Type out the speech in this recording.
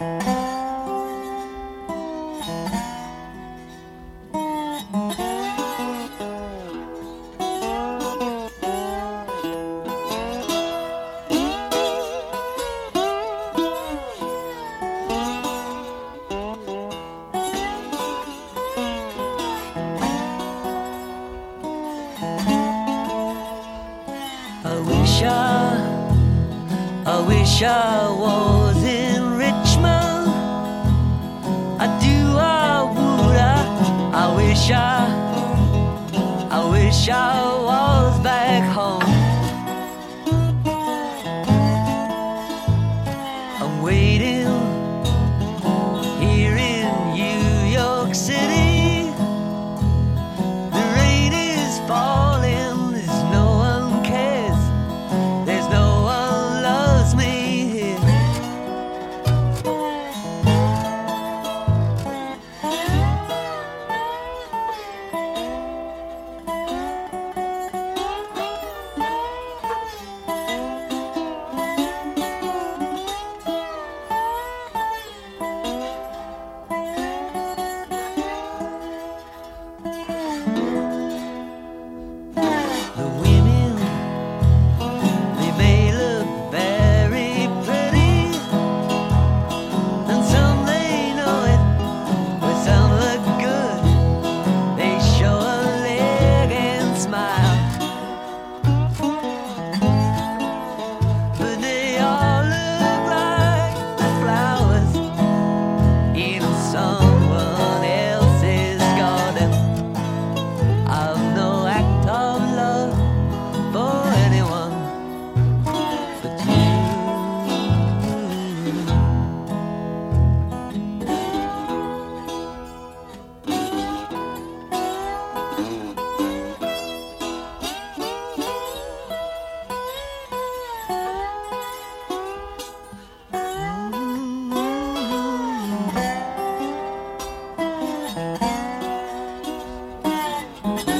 I wish I, I wish I was in wish I, I wish I was back home. Mm-hmm.